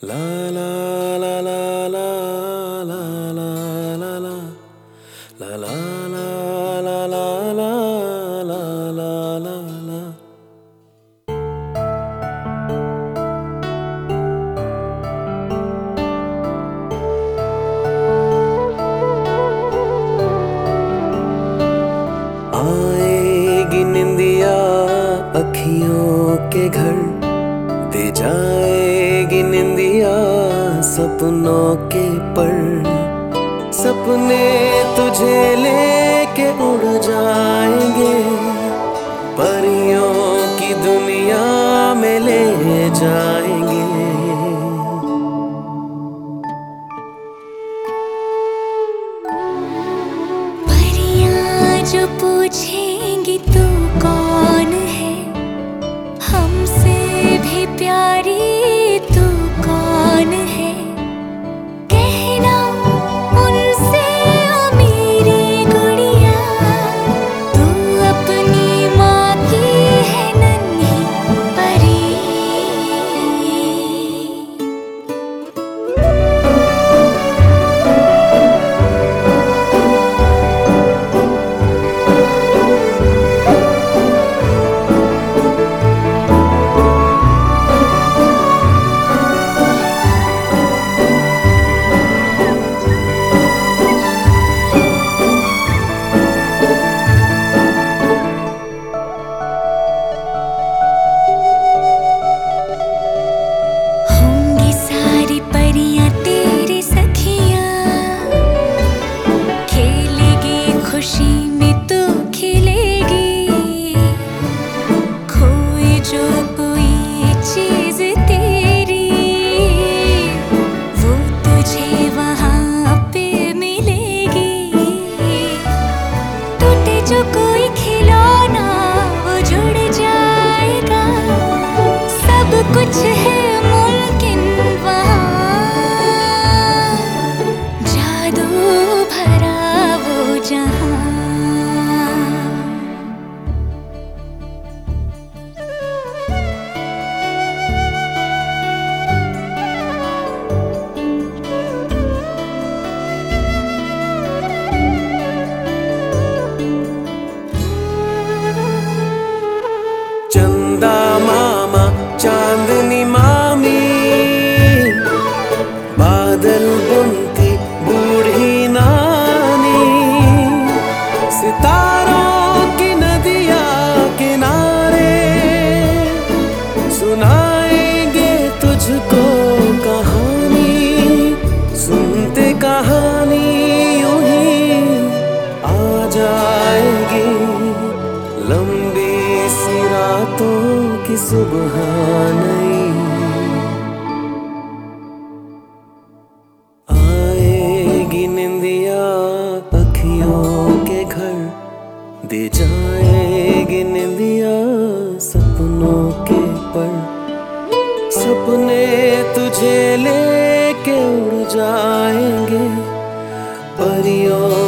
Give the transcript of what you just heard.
La la la la la la la la la la la la la la la la la la la आएगी निंदिया अखियों के घर दे जाएगी निंदिया सपनों के पर सपने तुझे लेके उड़ जाएँगे। परियों की दुनिया में ले जाएँगे। परियाँ जो पूछेंगी तू खुशी में तू खिलेगी। खोए जो कोई चीज़ तेरी, वो तुझे वहाँ पे मिलेगी। टूटे जो कोई खिलौना, वो जुड़ जाएगा। सब कुछ है मुमकिन वहाँ। जादू भरा बादल बुनती बूढ़ी नानी। सितारों की नदिया किनारे सुनाएँगे तुझको कहानी। सुनते कहानी यूँ ही आ जाएगी। लंबी सी रातों की सुबह नहीं घर दे जाएगी दिया सपनों के पर। सपने तुझे लेके उड़ जाएँगे। परियों